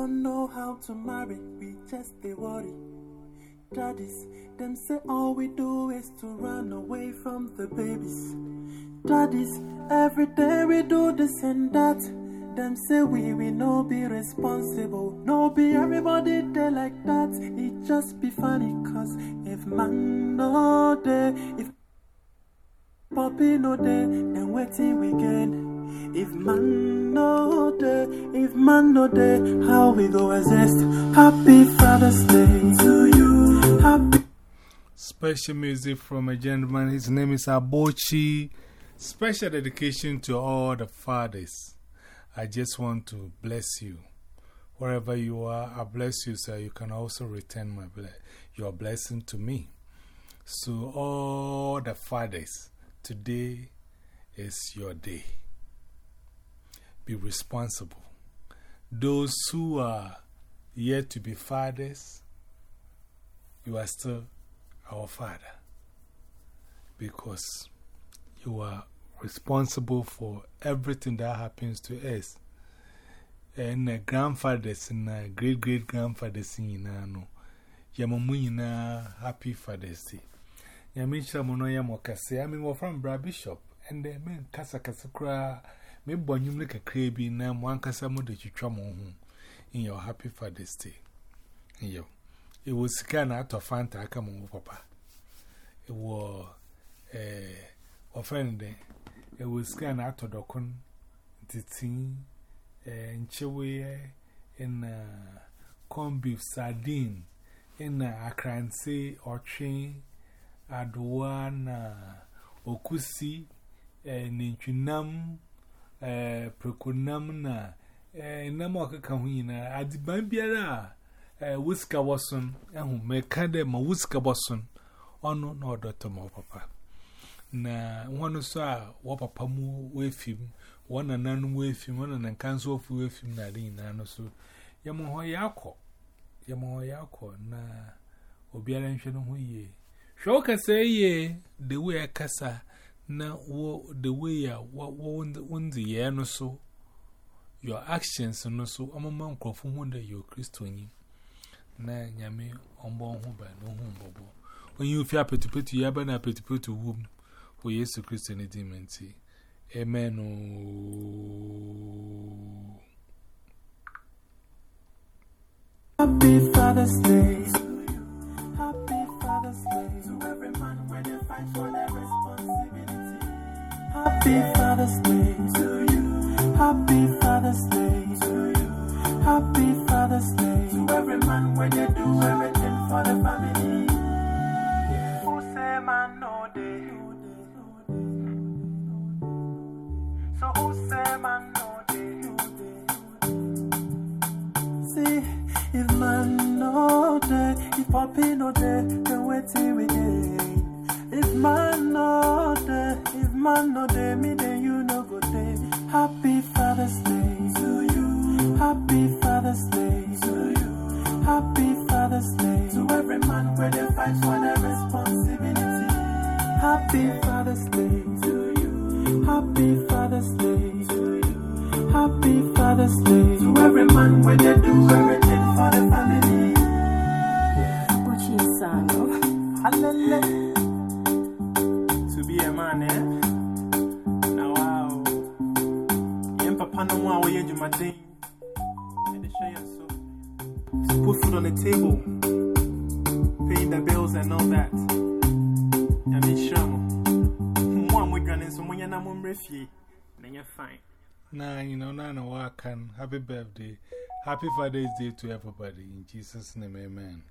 don't know how to marry, we just they worry. Daddies, them say all we do is to run away from the babies. Daddies, every day we do this and that. Them say we we no be responsible. No be everybody there like that. It just be funny cause if man no there, if Poppy no there, then waiting we get. If man no there, if man no there, how we go exist? Happy Father's Day to you. Happy. Special music from a gentleman. His name is Abochi. Special dedication to all the fathers. I just want to bless you. Wherever you are, I bless you, so you can also return my ble your blessing to me. So, all the fathers, today is your day. Be responsible. Those who are yet to be fathers, you are still our father because you are responsible for everything that happens to us. And uh, grandfathers and uh, great great grandfathers in Yinano. Yamamuna, happy Father's Day. Yamisha Mono Yamokase, I mean, we're from Bra Bishop, and the men Casa Casacra, me bonum like a crabby, and one Casamo that you trouble in your happy Father's Day. Yo, it was scan out of Fanta, come on, Papa. It was a offending. It was scan out of Docon, the tea, and chewy in corned beef sardine, in a crancy or train, aduana, okusi, ninchunam, Eh, prekonam na. Eh, nam ọkụka hụ yi na adịban a eh, wuska wọsọn ahụ meka dị ma wuska wọsọn ọnụ na ọdọtọ ma ọpapa na nwanụ nso a wọpapa m wefi m wọn na nanụ m nso ofu wefi na adị nyinaa nọ so. Ya mụ hụ ya akọ ya na obiara nhwe no ho yie hwɛ wo kasa yie de wo ya kasa. Na the way a what won the year no so. Your actions no so, I'm a man from wonder you're Christian. Na Yami on born home by no home bobo. When you fear petty petty yabana petty petty womb. for Yesu Christ and Dimenty. Amen. Happy Father's Day. Happy Father's Day to you. Happy Father's Day to you. Happy Father's Day to every man when they do everything for the family. Who say man no day? So who say man no day? See, if man no day, if poppy no day, then wait till we day. No day, me then you no go day. Happy Father's Day to you. Happy Father's Day to you. Happy Father's Day to every man where they fight for their responsibility. Happy Father's Day to you. Happy Father's Day to you. Happy Father's Day to every man where they do everything Yen papa no more way you my day. And you so. To put food on the table, paying the bills and all that. And I mean, sure. One we're running so when on refugee, then you're fine. Nah, you know, Nana Wakan, happy birthday. Happy Father's Day to everybody. In Jesus' name, amen.